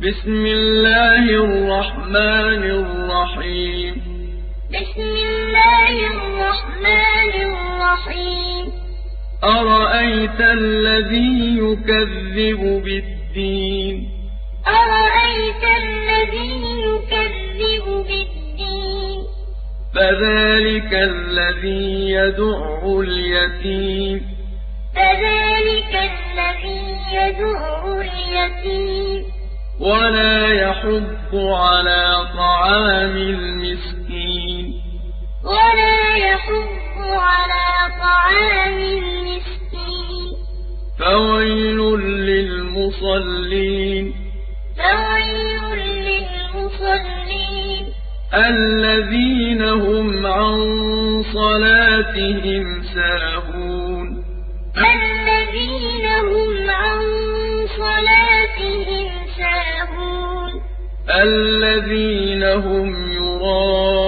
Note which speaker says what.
Speaker 1: بسم الله الرحمن الرحيم.
Speaker 2: بسم الله الرحمن الرحيم.
Speaker 1: أرأيت الذي يكذب بالدين؟
Speaker 2: أرأيت الذي يكذب بالدين؟
Speaker 1: فذلك الذي يدع اليتيم.
Speaker 2: فذلك الذي يدع اليتيم.
Speaker 1: ولا يحض على طعام المسكين.
Speaker 2: ولا يحض على طعام المسكين.
Speaker 1: فويل للمصلين.
Speaker 2: فويل للمصلين.
Speaker 1: الذين هم عن صلاتهم ساهون.
Speaker 2: الذين هم
Speaker 1: يراءون